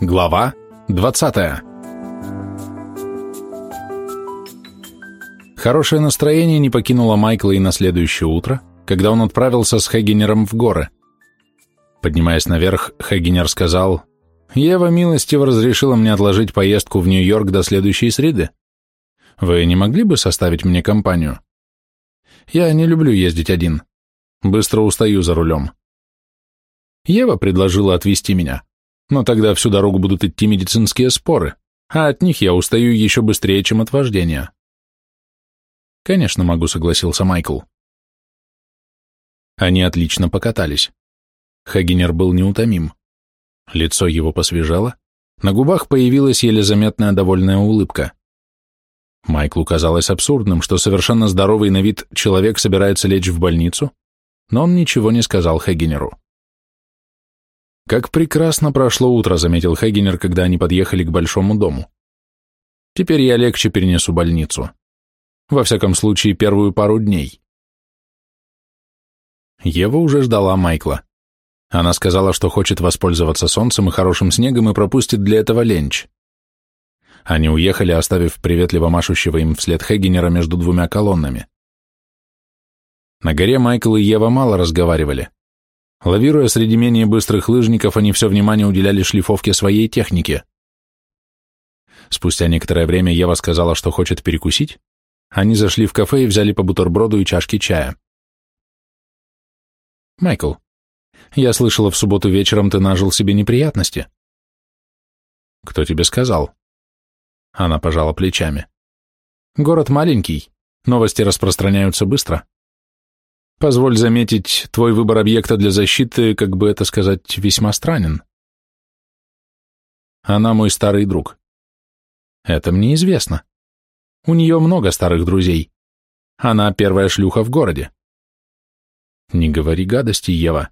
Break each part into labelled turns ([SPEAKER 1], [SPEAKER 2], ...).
[SPEAKER 1] Глава 20 Хорошее настроение не покинуло Майкла и на следующее утро, когда он отправился с Хагенером в горы. Поднимаясь наверх, Хагенер сказал, «Ева милостиво разрешила мне отложить поездку в Нью-Йорк до следующей среды. Вы не могли бы составить мне компанию? Я не люблю ездить один. Быстро устаю за рулем». Ева предложила отвезти меня, но тогда всю дорогу будут идти медицинские споры, а от них я устаю еще быстрее, чем от вождения. «Конечно могу», — согласился Майкл. Они отлично покатались. Хагенер был неутомим. Лицо его посвежало, на губах появилась еле заметная довольная улыбка. Майклу казалось абсурдным, что совершенно здоровый на вид человек собирается лечь в больницу, но он ничего не сказал Хагенеру. «Как прекрасно прошло утро», — заметил Хагенер, когда они подъехали к большому дому. «Теперь я легче перенесу больницу. Во всяком случае, первую пару дней». Ева уже ждала Майкла. Она сказала, что хочет воспользоваться солнцем и хорошим снегом и пропустит для этого ленч. Они уехали, оставив приветливо машущего им вслед Хегенера между двумя колоннами. На горе Майкл и Ева мало разговаривали. Лавируя среди менее быстрых лыжников, они все внимание уделяли шлифовке своей техники. Спустя некоторое время Ева сказала, что хочет перекусить. Они зашли в кафе и взяли по бутерброду и чашке чая. «Майкл, я слышала, в субботу вечером ты нажил себе неприятности». «Кто тебе сказал?» Она пожала плечами. «Город маленький, новости распространяются быстро. Позволь заметить, твой выбор объекта для защиты, как бы это сказать, весьма странен. Она мой старый друг. Это мне известно. У нее много старых друзей. Она первая шлюха в городе. «Не говори гадости, Ева».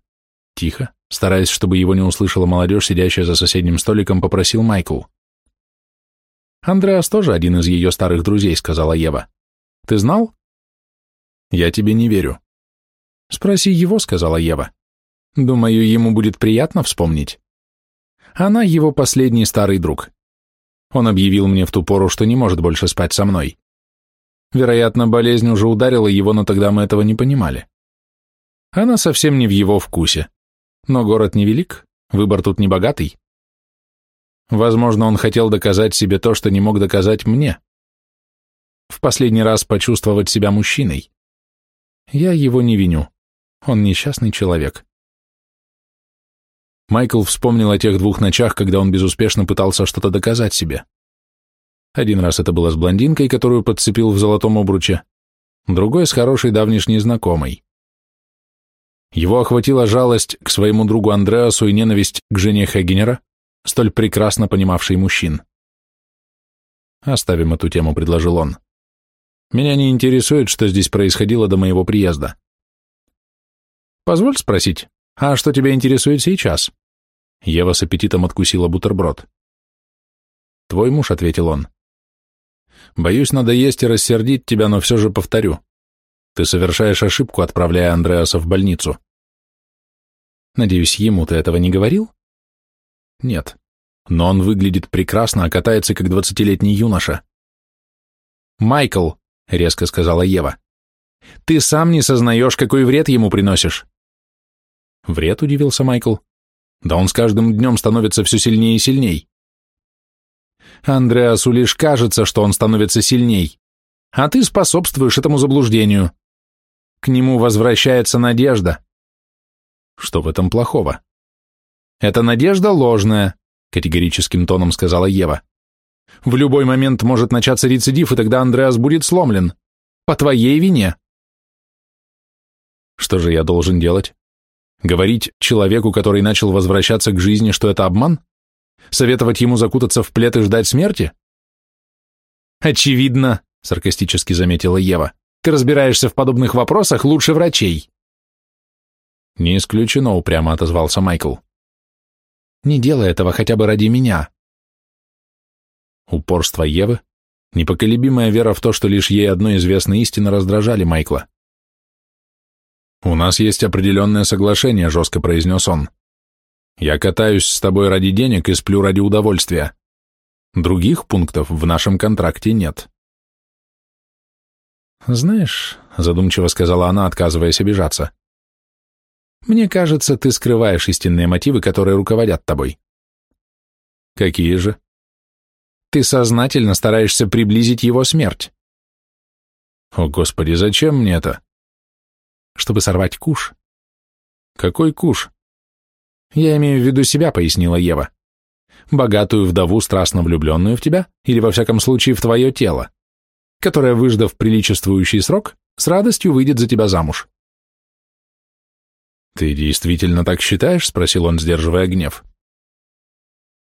[SPEAKER 1] Тихо, стараясь, чтобы его не услышала молодежь, сидящая за соседним столиком, попросил Майкл. «Андреас тоже один из ее старых друзей», — сказала Ева. «Ты знал?» «Я тебе не верю». «Спроси его», — сказала Ева. «Думаю, ему будет приятно вспомнить». Она его последний старый друг. Он объявил мне в ту пору, что не может больше спать со мной. Вероятно, болезнь уже ударила его, но тогда мы этого не понимали. Она совсем не в его вкусе. Но город невелик, выбор тут не богатый. Возможно, он хотел доказать себе то, что не мог доказать мне. В последний раз почувствовать себя мужчиной. Я его не виню. Он несчастный человек. Майкл вспомнил о тех двух ночах, когда он безуспешно пытался что-то доказать себе. Один раз это было с блондинкой, которую подцепил в золотом обруче, другой с хорошей давнишней знакомой. Его охватила жалость к своему другу Андреасу и ненависть к жене Хегенера, столь прекрасно понимавшей мужчин. «Оставим эту тему», — предложил он. «Меня не интересует, что здесь происходило до моего приезда». «Позволь спросить, а что тебя интересует сейчас?» Ева с аппетитом откусила бутерброд. «Твой муж», — ответил он. «Боюсь, надо есть и рассердить тебя, но все же повторю. Ты совершаешь ошибку, отправляя Андреаса в больницу. Надеюсь, ему ты этого не говорил? Нет. Но он выглядит прекрасно, а катается, как двадцатилетний юноша. «Майкл», — резко сказала Ева, — «ты сам не сознаешь, какой вред ему приносишь». «Вред?» — удивился Майкл. «Да он с каждым днем становится все сильнее и сильней». «Андреасу лишь кажется, что он становится сильней, а ты способствуешь этому заблуждению. К нему возвращается надежда. Что в этом плохого? Это надежда ложная, категорическим тоном сказала Ева. В любой момент может начаться рецидив, и тогда Андреас будет сломлен. По твоей вине. Что же я должен делать? Говорить человеку, который начал возвращаться к жизни, что это обман? Советовать ему закутаться в плед и ждать смерти? Очевидно, саркастически заметила Ева. Ты разбираешься в подобных вопросах лучше врачей. Не исключено, упрямо отозвался Майкл. Не делай этого хотя бы ради меня. Упорство Евы, непоколебимая вера в то, что лишь ей одно известно истина, раздражали Майкла. «У нас есть определенное соглашение», — жестко произнес он. «Я катаюсь с тобой ради денег и сплю ради удовольствия. Других пунктов в нашем контракте нет».
[SPEAKER 2] «Знаешь», — задумчиво сказала она, отказываясь обижаться, «мне кажется, ты скрываешь истинные мотивы, которые руководят тобой».
[SPEAKER 1] «Какие же?»
[SPEAKER 2] «Ты сознательно стараешься приблизить его смерть».
[SPEAKER 1] «О, Господи, зачем мне это?»
[SPEAKER 2] «Чтобы сорвать куш».
[SPEAKER 1] «Какой куш?»
[SPEAKER 2] «Я имею в виду себя», — пояснила Ева. «Богатую вдову, страстно влюбленную в тебя, или, во всяком случае, в твое тело которая, выждав приличествующий срок, с радостью выйдет за тебя замуж.
[SPEAKER 1] «Ты действительно так считаешь?» — спросил он, сдерживая гнев.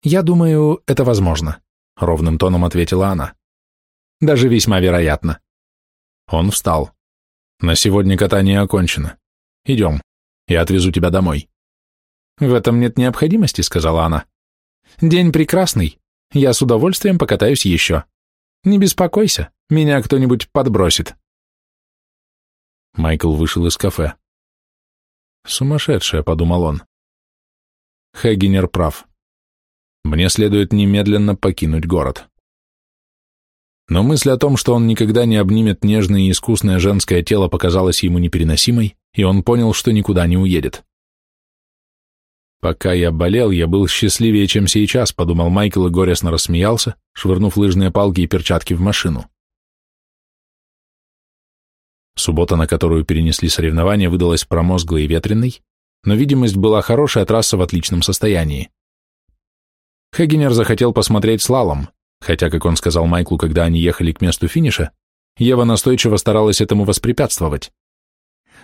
[SPEAKER 2] «Я думаю, это возможно», — ровным тоном ответила она. «Даже весьма вероятно».
[SPEAKER 1] Он встал. «На сегодня катание окончено. Идем, я отвезу тебя домой».
[SPEAKER 2] «В этом нет необходимости», — сказала она. «День прекрасный, я с удовольствием покатаюсь еще. Не беспокойся, меня кто-нибудь подбросит.
[SPEAKER 1] Майкл вышел из кафе. Сумасшедшая, подумал он. Хэггинер прав. Мне следует немедленно покинуть город. Но мысль о том, что он никогда не обнимет нежное и искусное женское тело, показалась ему непереносимой, и он понял, что никуда не уедет. «Пока я болел, я был счастливее, чем сейчас», — подумал Майкл и горестно рассмеялся, швырнув лыжные палки и перчатки в машину. Суббота, на которую перенесли соревнования, выдалась промозглой и ветреной, но видимость была хорошая, трасса в отличном состоянии. Хегенер захотел посмотреть слалом, хотя, как он сказал Майклу, когда они ехали к месту финиша, Ева настойчиво старалась этому воспрепятствовать.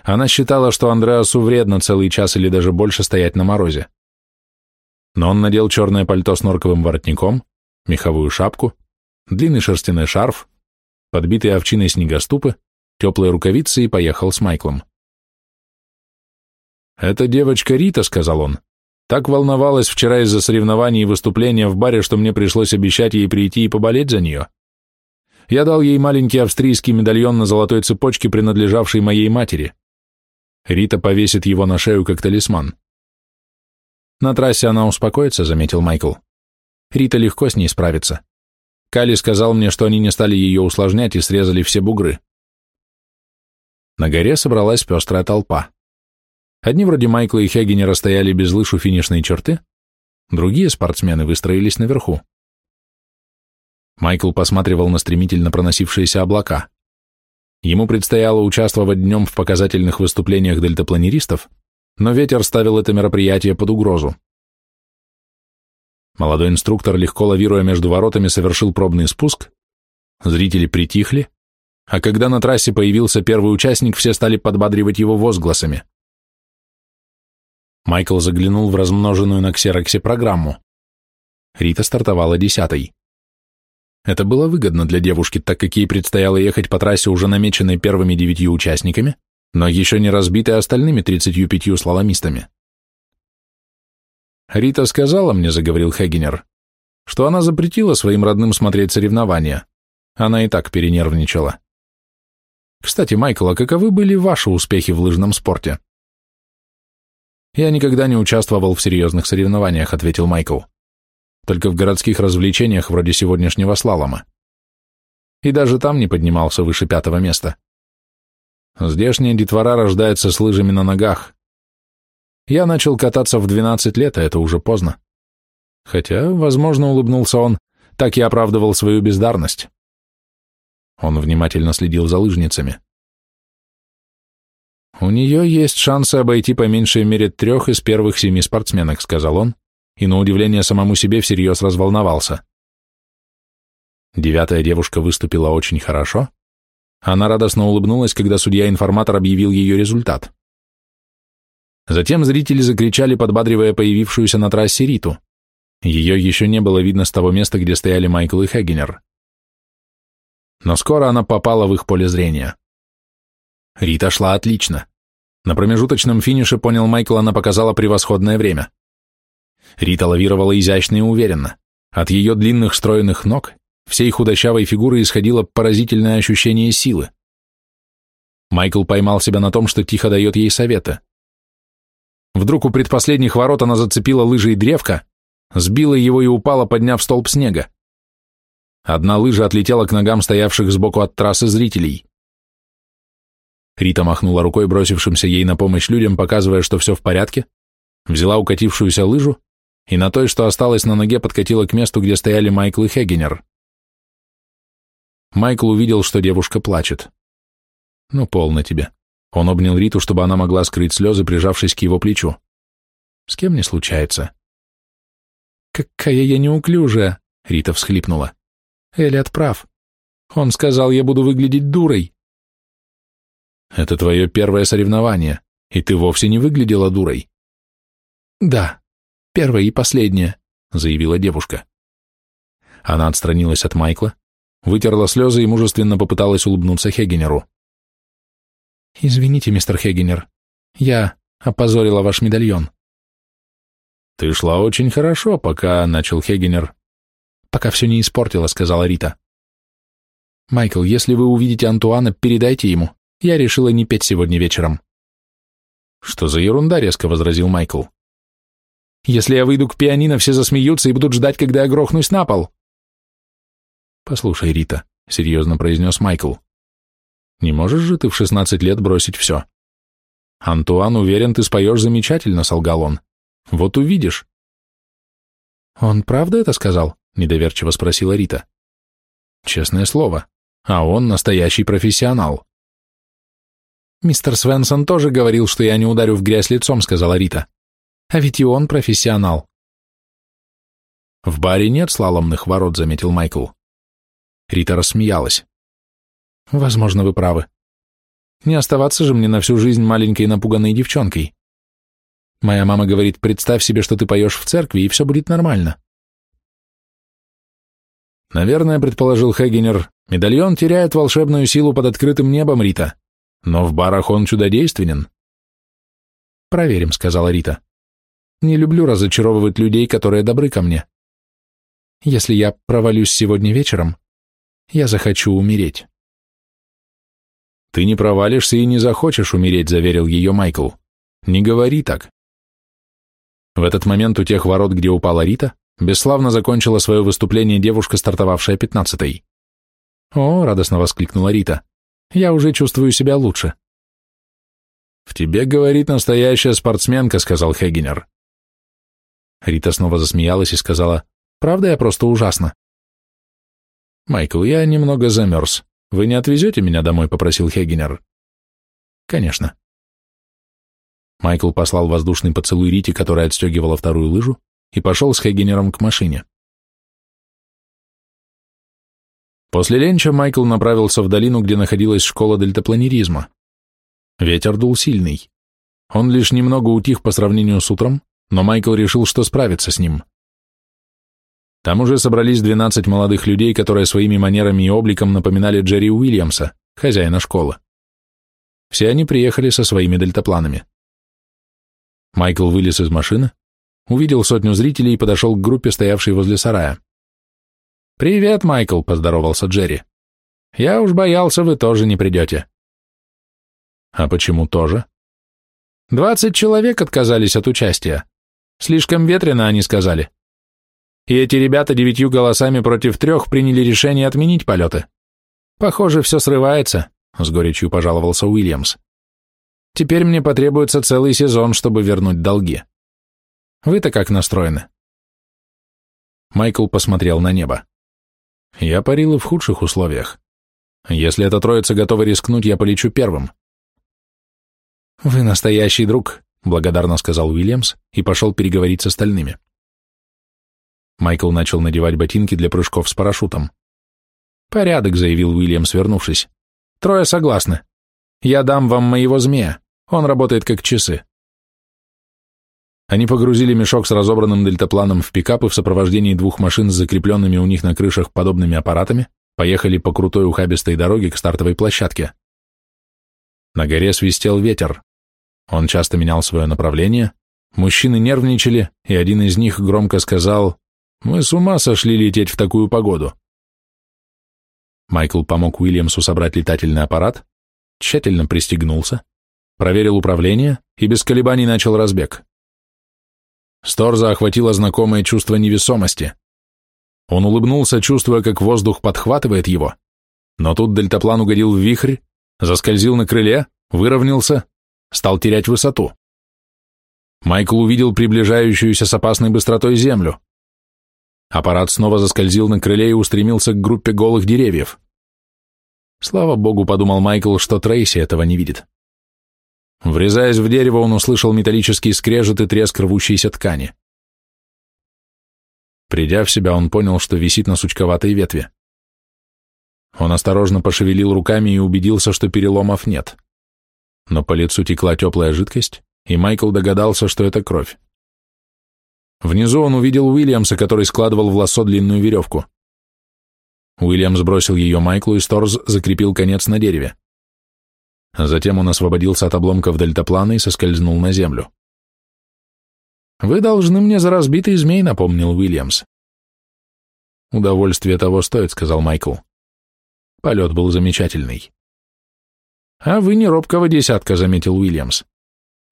[SPEAKER 1] Она считала, что Андреасу вредно целый час или даже больше стоять на морозе. Но он надел черное пальто с норковым воротником, меховую шапку, длинный шерстяной шарф, подбитые овчиной снегоступы, теплые рукавицы и поехал с Майклом. «Это девочка Рита», — сказал он. «Так волновалась вчера из-за соревнований и выступления в баре, что мне пришлось обещать ей прийти и поболеть за нее. Я дал ей маленький австрийский медальон на золотой цепочке, принадлежавший моей матери. Рита повесит его на шею как талисман». «На трассе она успокоится», — заметил Майкл. «Рита легко с ней справится. Кали сказал мне, что они не стали ее усложнять и срезали все бугры. На горе собралась пестрая толпа. Одни вроде Майкла и Хегенера стояли без лыж у финишной черты, другие спортсмены выстроились наверху. Майкл посматривал на стремительно проносившиеся облака. Ему предстояло участвовать днем в показательных выступлениях дельтапланеристов, но ветер ставил это мероприятие под угрозу. Молодой инструктор, легко лавируя между воротами, совершил пробный спуск, зрители притихли, а когда на трассе появился первый участник, все стали подбадривать его возгласами. Майкл заглянул в размноженную на ксероксе программу. Рита стартовала десятой. Это было выгодно для девушки, так как ей предстояло ехать по трассе, уже намеченной первыми девятью участниками, но еще не разбитой остальными тридцатью пятью слаломистами. «Рита сказала мне», — заговорил Хегенер, что она запретила своим родным смотреть соревнования. Она и так перенервничала. Кстати, Майкл, а каковы были ваши успехи в лыжном спорте? Я никогда не участвовал в серьезных соревнованиях, ответил Майкл. Только в городских развлечениях вроде сегодняшнего слалома. И даже там не поднимался выше пятого места. Здешняя детвора рождается с лыжами на ногах. Я начал кататься в 12 лет, а это уже поздно. Хотя, возможно, улыбнулся он, так я оправдывал свою бездарность. Он внимательно следил за лыжницами. «У нее есть шансы обойти по меньшей мере трех из первых семи спортсменок», сказал он, и на удивление самому себе всерьез разволновался. Девятая девушка выступила очень хорошо. Она радостно улыбнулась, когда судья-информатор объявил ее результат. Затем зрители закричали, подбадривая появившуюся на трассе Риту. Ее еще не было видно с того места, где стояли Майкл и Хегенер но скоро она попала в их поле зрения. Рита шла отлично. На промежуточном финише, понял Майкл, она показала превосходное время. Рита лавировала изящно и уверенно. От ее длинных стройных ног, всей худощавой фигуры исходило поразительное ощущение силы.
[SPEAKER 2] Майкл поймал себя на том, что тихо дает ей советы. Вдруг у предпоследних ворот она зацепила лыжи и древко, сбила его и упала, подняв столб снега. Одна лыжа отлетела к ногам стоявших сбоку от трассы зрителей. Рита махнула рукой бросившимся ей на помощь людям, показывая, что все в порядке, взяла укатившуюся лыжу и на той, что осталось на ноге, подкатила к месту, где стояли Майкл и Хегенер. Майкл увидел, что девушка плачет. «Ну, полно тебе». Он обнял Риту, чтобы она могла скрыть слезы, прижавшись к его плечу. «С кем не случается?» «Какая я неуклюжая!» — Рита всхлипнула. «Элиот прав. Он сказал, я буду выглядеть дурой». «Это твое первое соревнование, и ты вовсе не выглядела дурой». «Да, первое и последнее», — заявила девушка. Она отстранилась от Майкла, вытерла слезы и мужественно попыталась улыбнуться Хегенеру. «Извините, мистер Хегенер, я опозорила ваш медальон».
[SPEAKER 1] «Ты шла очень хорошо, пока...» — начал Хегенер.
[SPEAKER 2] «Пока все не испортила», — сказала Рита. «Майкл, если вы увидите Антуана, передайте ему. Я решила не петь сегодня вечером».
[SPEAKER 1] «Что за ерунда?» — резко возразил Майкл.
[SPEAKER 2] «Если я выйду к пианино, все засмеются и будут ждать, когда я грохнусь на пол».
[SPEAKER 1] «Послушай, Рита», — серьезно произнес Майкл, «не можешь же ты в шестнадцать лет бросить все?» «Антуан уверен, ты споешь замечательно», — солгал он. «Вот увидишь».
[SPEAKER 2] «Он правда это сказал?» — недоверчиво спросила Рита.
[SPEAKER 1] «Честное слово. А он настоящий профессионал».
[SPEAKER 2] «Мистер Свенсон тоже говорил, что я не ударю в грязь лицом», — сказала Рита. «А ведь и он профессионал».
[SPEAKER 1] «В баре нет слаломных ворот», — заметил Майкл. Рита рассмеялась.
[SPEAKER 2] «Возможно, вы правы. Не оставаться же мне на всю жизнь маленькой напуганной девчонкой. Моя мама говорит, представь себе, что ты поешь в церкви, и все будет нормально».
[SPEAKER 1] Наверное, предположил Хегенер, медальон теряет волшебную силу под открытым небом, Рита, но в барах он чудодейственен.
[SPEAKER 2] «Проверим», — сказала Рита. «Не люблю разочаровывать людей, которые добры ко мне. Если я провалюсь сегодня вечером, я захочу умереть.
[SPEAKER 1] Ты не провалишься и не захочешь умереть, заверил ее Майкл. Не говори так. В этот момент у тех ворот, где упала Рита, бесславно закончила свое выступление девушка, стартовавшая пятнадцатой.
[SPEAKER 2] «О!» — радостно воскликнула Рита. «Я уже чувствую себя лучше».
[SPEAKER 1] «В тебе, говорит, настоящая спортсменка», — сказал Хегенер.
[SPEAKER 2] Рита снова засмеялась и сказала, «Правда, я просто ужасно».
[SPEAKER 1] «Майкл, я немного замерз. Вы не отвезете меня домой?» — попросил Хегенер.
[SPEAKER 2] «Конечно».
[SPEAKER 1] Майкл послал воздушный поцелуй Рите, которая отстегивала вторую лыжу, и пошел с Хегенером к машине. После ленча Майкл направился в долину, где находилась школа дельтапланеризма. Ветер дул сильный. Он лишь немного утих по сравнению с утром, но Майкл решил, что справится с ним. Там уже собрались 12 молодых людей, которые своими манерами и обликом напоминали Джерри Уильямса, хозяина школы. Все они приехали со своими дельтапланами. Майкл вылез из машины, увидел сотню зрителей и подошел к группе, стоявшей возле сарая. «Привет, Майкл», — поздоровался Джерри. «Я уж боялся, вы тоже не придете». «А почему тоже?» «Двадцать человек отказались от участия. Слишком ветрено, они сказали и эти ребята девятью голосами против трех приняли решение отменить полеты. Похоже, все срывается, — с горечью пожаловался Уильямс. Теперь мне потребуется целый сезон, чтобы вернуть долги. Вы-то как настроены? Майкл посмотрел на небо. Я парил в худших условиях. Если эта троица готова рискнуть, я полечу первым. Вы настоящий друг, благодарно сказал Уильямс и пошел переговорить с остальными. Майкл начал надевать ботинки для прыжков с парашютом. «Порядок», — заявил Уильям, свернувшись. «Трое согласны. Я дам вам моего змея. Он работает как часы». Они погрузили мешок с разобранным дельтапланом в пикап и в сопровождении двух машин с закрепленными у них на крышах подобными аппаратами поехали по крутой ухабистой дороге к стартовой площадке. На горе свистел ветер. Он часто менял свое направление, мужчины нервничали, и один из них громко сказал мы с ума сошли лететь в такую погоду. Майкл помог Уильямсу собрать летательный аппарат, тщательно пристегнулся, проверил управление и без колебаний начал разбег. Сторза охватило знакомое чувство невесомости. Он улыбнулся, чувствуя, как воздух подхватывает его, но тут дельтаплан угодил в вихрь, заскользил на крыле, выровнялся, стал терять высоту. Майкл увидел приближающуюся с опасной быстротой землю. Аппарат снова заскользил на крыле и устремился к группе голых деревьев. Слава богу, подумал Майкл, что Трейси этого не видит. Врезаясь в дерево, он услышал металлический скрежет и треск рвущейся ткани. Придя в себя, он понял, что висит на сучковатой ветви. Он осторожно пошевелил руками и убедился, что переломов нет. Но по лицу текла теплая жидкость, и Майкл догадался, что это кровь. Внизу он увидел Уильямса, который складывал в лассо длинную веревку. Уильям сбросил ее Майклу, и Сторз закрепил конец на дереве. Затем он освободился от обломков дельтаплана и соскользнул на землю. «Вы должны мне за разбитый змей», — напомнил Уильямс. «Удовольствие того стоит», — сказал Майкл. Полет был замечательный. «А вы не робкого десятка», — заметил Уильямс.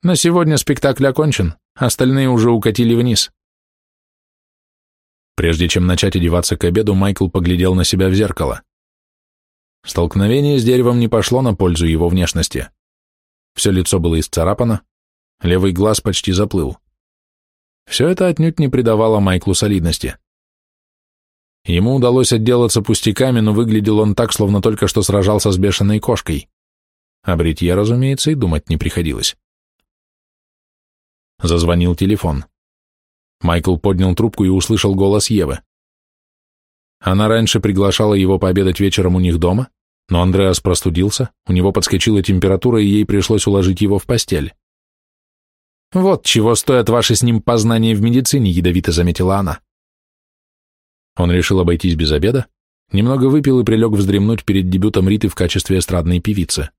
[SPEAKER 1] «На сегодня спектакль окончен, остальные уже укатили вниз». Прежде чем начать одеваться к обеду, Майкл поглядел на себя в зеркало. Столкновение с деревом не пошло на пользу его внешности. Все лицо было исцарапано, левый глаз почти заплыл. Все это отнюдь не придавало Майклу солидности. Ему удалось отделаться пустяками, но выглядел он так, словно только что сражался с бешеной кошкой. О бритье, разумеется, и думать не приходилось. Зазвонил телефон. Майкл поднял трубку и услышал голос Евы. Она раньше приглашала его пообедать вечером у них дома, но Андреас простудился, у него подскочила температура, и ей пришлось уложить его в постель. «Вот чего стоят ваши с ним познания в медицине», — ядовито заметила она. Он решил обойтись без обеда, немного выпил и прилег вздремнуть перед дебютом Риты в качестве эстрадной певицы.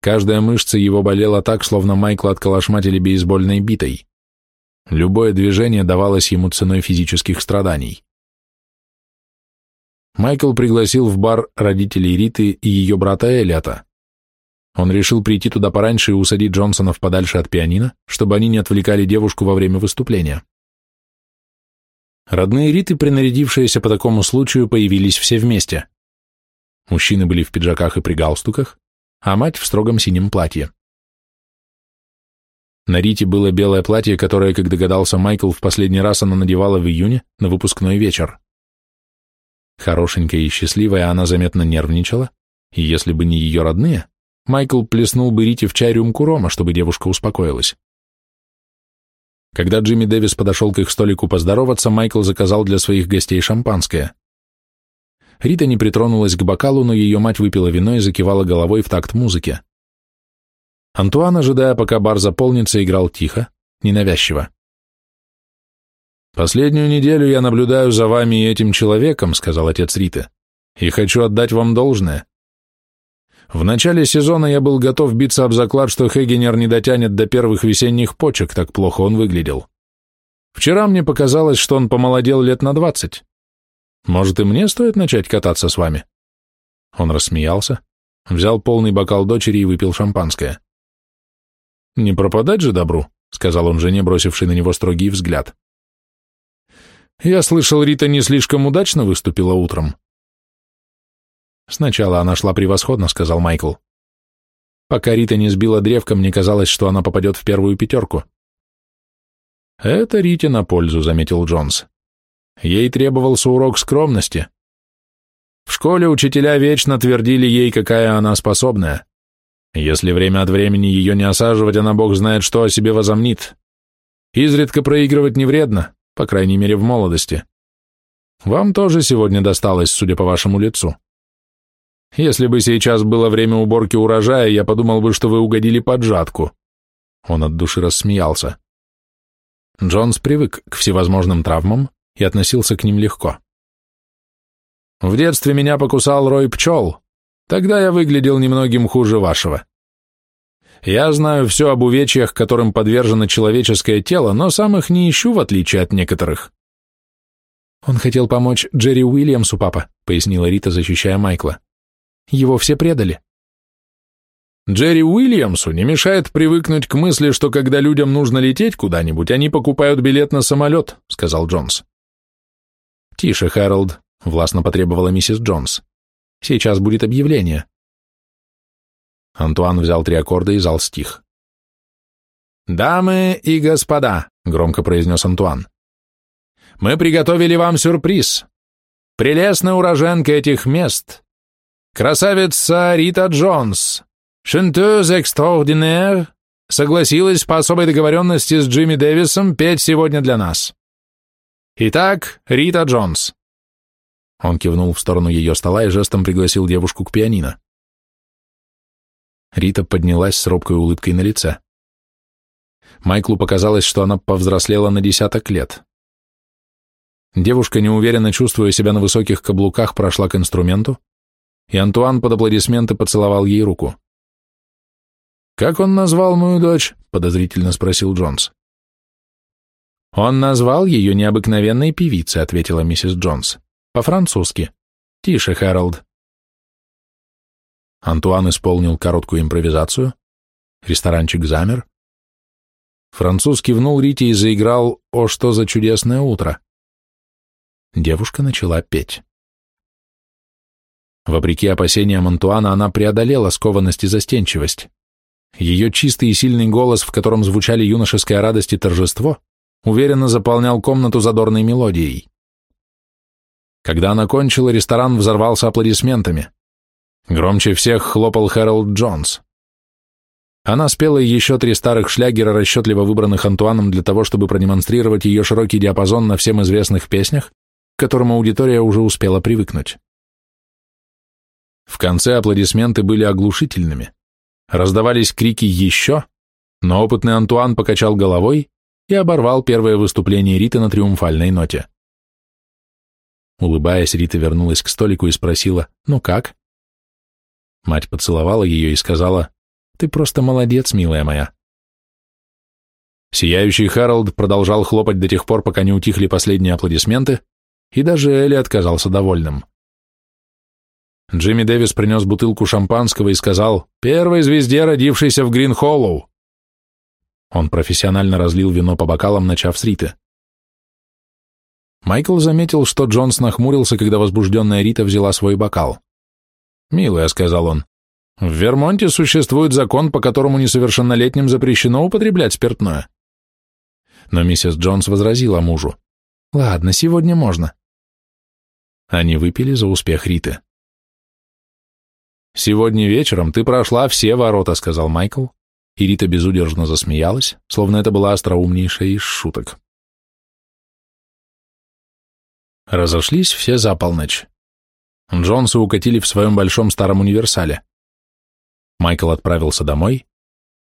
[SPEAKER 1] Каждая мышца его болела так, словно Майкла отколошматили бейсбольной битой. Любое движение давалось ему ценой физических страданий. Майкл пригласил в бар родителей Риты и ее брата Элиота. Он решил прийти туда пораньше и усадить Джонсонов подальше от пианино, чтобы они не отвлекали девушку во время выступления. Родные Риты, принарядившиеся по такому случаю, появились все вместе. Мужчины были в пиджаках и при галстуках, а мать в строгом синем платье. На Рите было белое платье, которое, как догадался Майкл, в последний раз она надевала в июне на выпускной вечер. Хорошенькая и счастливая, она заметно нервничала, и если бы не ее родные, Майкл плеснул бы Рите в чай рюмку рома, чтобы девушка успокоилась. Когда Джимми Дэвис подошел к их столику поздороваться, Майкл заказал для своих гостей шампанское. Рита не притронулась к бокалу, но ее мать выпила вино и закивала головой в такт музыке. Антуан, ожидая, пока бар заполнится, играл тихо, ненавязчиво. «Последнюю неделю я наблюдаю за вами и этим человеком», — сказал отец Риты, — «и хочу отдать вам должное. В начале сезона я был готов биться об заклад, что Хегенер не дотянет до первых весенних почек, так плохо он выглядел. Вчера мне показалось, что он помолодел лет на двадцать. Может, и мне стоит начать кататься с вами?» Он рассмеялся, взял полный бокал дочери и выпил шампанское. «Не пропадать же добру», — сказал он жене, бросивший на него строгий взгляд. «Я слышал, Рита не слишком удачно выступила утром». «Сначала она шла превосходно», — сказал Майкл. «Пока Рита не сбила древко, мне казалось, что она попадет в первую пятерку». «Это Рите на пользу», — заметил Джонс. «Ей требовался урок скромности. В школе учителя вечно твердили ей, какая она способная. Если время от времени ее не осаживать, она бог знает, что о себе возомнит. Изредка проигрывать не вредно, по крайней мере в молодости. Вам тоже сегодня досталось, судя по вашему лицу. Если бы сейчас было время уборки урожая, я подумал бы, что вы угодили под жатку. Он от души рассмеялся. Джонс привык к всевозможным травмам и относился к ним легко. В детстве меня покусал рой пчел, Тогда я выглядел немногим хуже вашего. Я знаю все об увечьях, которым подвержено человеческое тело, но сам их не ищу, в отличие от некоторых. Он хотел помочь Джерри Уильямсу, папа, пояснила Рита, защищая Майкла. Его все предали. Джерри Уильямсу не мешает привыкнуть к мысли, что когда людям нужно лететь куда-нибудь, они покупают билет на самолет, сказал Джонс.
[SPEAKER 2] Тише, Хэролд, властно потребовала миссис Джонс. Сейчас будет объявление. Антуан взял три аккорда и зал стих.
[SPEAKER 1] «Дамы и господа», — громко произнес Антуан, — «мы приготовили вам сюрприз. Прелестная уроженка этих мест, красавица Рита Джонс, Шентез экстраординер согласилась по особой договоренности с Джимми Дэвисом петь сегодня для нас. Итак, Рита Джонс.
[SPEAKER 2] Он кивнул в сторону ее стола и жестом пригласил девушку к пианино. Рита поднялась с робкой улыбкой на лице. Майклу показалось, что она повзрослела на десяток лет. Девушка, неуверенно чувствуя себя на высоких каблуках, прошла к инструменту, и Антуан под аплодисменты поцеловал ей руку.
[SPEAKER 1] «Как он назвал мою дочь?» — подозрительно спросил Джонс.
[SPEAKER 2] «Он назвал ее необыкновенной певицей», — ответила миссис Джонс. «По-французски. Тише, Хэролд». Антуан исполнил короткую импровизацию. Ресторанчик замер. Француз кивнул Рите и заиграл «О, что за чудесное утро!». Девушка начала петь. Вопреки опасениям Антуана, она преодолела скованность и застенчивость. Ее чистый и сильный голос, в котором звучали юношеская радость и торжество, уверенно заполнял комнату задорной мелодией. Когда она кончила, ресторан взорвался аплодисментами. Громче всех хлопал Хэролд Джонс. Она спела еще три старых шлягера, расчетливо выбранных Антуаном для того, чтобы продемонстрировать ее широкий диапазон на всем известных песнях, к которым аудитория уже успела привыкнуть. В конце аплодисменты были оглушительными. Раздавались крики «Еще!», но опытный Антуан покачал головой и оборвал первое выступление Риты на триумфальной ноте. Улыбаясь, Рита вернулась к столику и спросила «Ну как?». Мать поцеловала ее и сказала «Ты просто молодец, милая моя». Сияющий Харалд продолжал хлопать до тех пор, пока не утихли последние аплодисменты, и даже Элли отказался довольным. Джимми Дэвис принес бутылку шампанского и сказал «Первой звезде, родившейся в Грин-Холлоу». Он профессионально разлил вино по бокалам, начав с Риты. Майкл заметил, что Джонс нахмурился, когда возбужденная Рита взяла свой бокал. «Милая», — сказал он, — «в Вермонте существует закон, по которому несовершеннолетним запрещено употреблять спиртное». Но миссис Джонс возразила мужу. «Ладно, сегодня можно». Они выпили за успех Риты. «Сегодня вечером ты прошла все ворота», — сказал Майкл, и Рита безудержно засмеялась, словно это была остроумнейшая из шуток. Разошлись все за полночь. Джонсы укатили в своем большом старом универсале. Майкл отправился домой.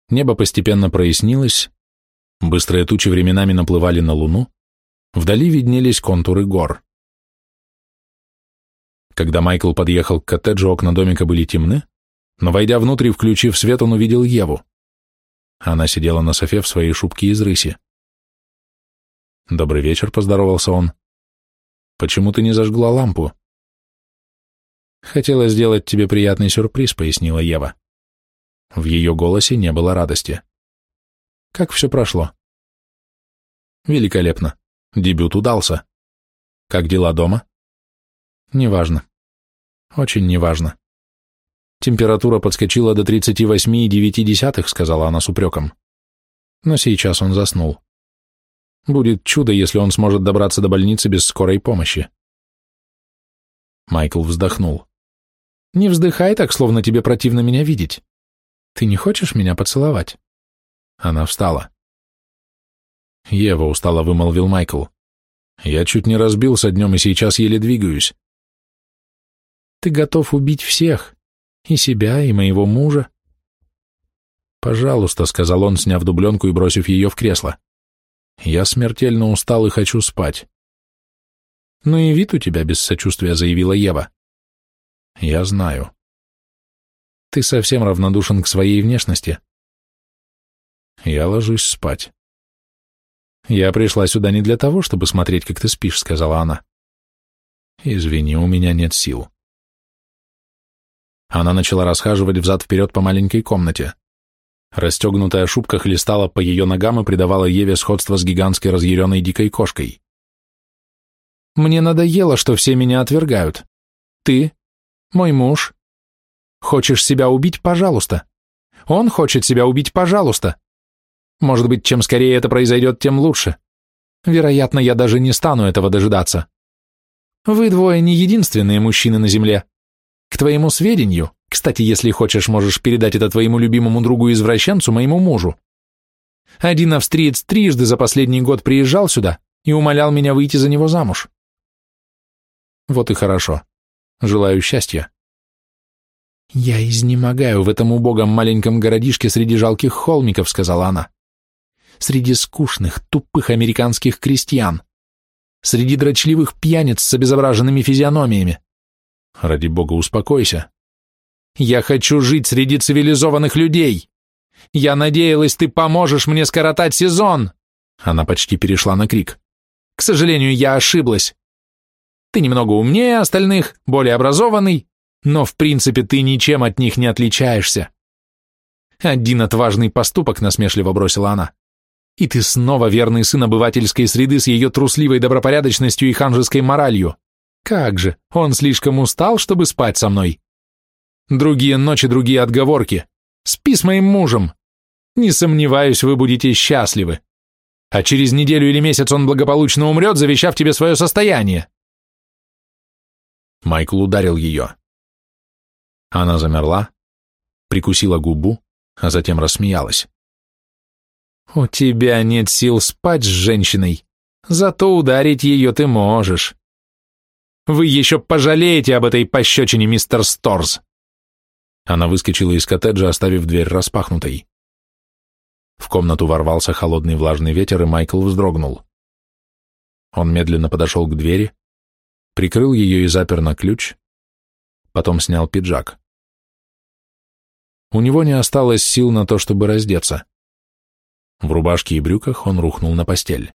[SPEAKER 2] Небо постепенно прояснилось, быстрые тучи временами наплывали на луну, вдали виднелись контуры гор. Когда Майкл подъехал к коттеджу, окна домика были темны, но, войдя внутрь и включив свет, он увидел Еву. Она сидела на софе в своей шубке из рыси. «Добрый вечер», — поздоровался он. «Почему ты не зажгла лампу?» «Хотела сделать тебе приятный сюрприз», — пояснила Ева. В ее голосе не было радости. «Как все прошло?» «Великолепно. Дебют удался. Как дела дома?» Неважно. Очень неважно. Температура подскочила до 38,9, сказала она с упреком. Но сейчас он заснул. Будет чудо, если он сможет добраться до больницы без скорой помощи. Майкл вздохнул. «Не вздыхай так, словно тебе противно меня видеть. Ты не хочешь меня поцеловать?» Она встала. «Ева», — устало вымолвил Майкл. «Я чуть не разбился днем и сейчас еле двигаюсь. Ты готов убить всех, и себя, и моего мужа. «Пожалуйста», — сказал он, сняв дубленку и бросив ее в кресло. «Я смертельно устал и хочу спать». «Ну и вид у тебя без сочувствия», — заявила Ева. «Я знаю». «Ты совсем равнодушен к своей внешности». «Я ложусь спать». «Я пришла сюда не для того, чтобы смотреть, как ты спишь», — сказала она. «Извини, у меня нет сил».
[SPEAKER 1] Она начала расхаживать взад-вперед по маленькой комнате. Расстегнутая шубка хлестала по ее ногам и придавала Еве сходство с гигантской разъяренной дикой кошкой.
[SPEAKER 2] «Мне надоело, что все меня отвергают. Ты, мой муж. Хочешь себя убить, пожалуйста. Он хочет себя убить, пожалуйста. Может быть, чем скорее это произойдет, тем лучше. Вероятно, я даже не стану этого дожидаться. Вы двое не единственные мужчины на земле. К твоему сведению, кстати, если хочешь, можешь передать это твоему любимому другу-извращенцу, моему мужу. Один австриец трижды за последний год приезжал сюда и умолял меня выйти за него замуж. Вот и хорошо. Желаю счастья. Я изнемогаю в этом убогом маленьком городишке среди жалких холмиков, сказала она. Среди скучных, тупых американских крестьян. Среди дрочливых пьяниц с обезображенными физиономиями.
[SPEAKER 1] Ради бога, успокойся.
[SPEAKER 2] Я хочу жить среди цивилизованных людей. Я надеялась, ты поможешь мне скоротать сезон. Она почти перешла на крик. К сожалению, я ошиблась. Ты немного умнее остальных, более образованный, но в принципе ты ничем от них не отличаешься. Один отважный поступок, насмешливо бросила она. И ты снова верный сын обывательской среды с ее трусливой добропорядочностью и ханжеской моралью. Как же, он слишком устал, чтобы спать со мной. Другие ночи, другие отговорки. Спи с моим мужем. Не сомневаюсь, вы будете счастливы. А через неделю или месяц он благополучно умрет, завещав тебе свое состояние.
[SPEAKER 1] Майкл ударил ее. Она замерла, прикусила губу, а затем рассмеялась.
[SPEAKER 2] «У тебя нет сил спать с женщиной, зато ударить ее ты можешь. Вы еще пожалеете об этой пощечине, мистер Сторз!»
[SPEAKER 1] Она выскочила из коттеджа, оставив дверь распахнутой. В комнату ворвался холодный влажный ветер, и Майкл вздрогнул. Он медленно подошел к двери, прикрыл ее и запер на ключ, потом снял пиджак. У него не осталось сил на то, чтобы раздеться. В рубашке и брюках он рухнул на постель.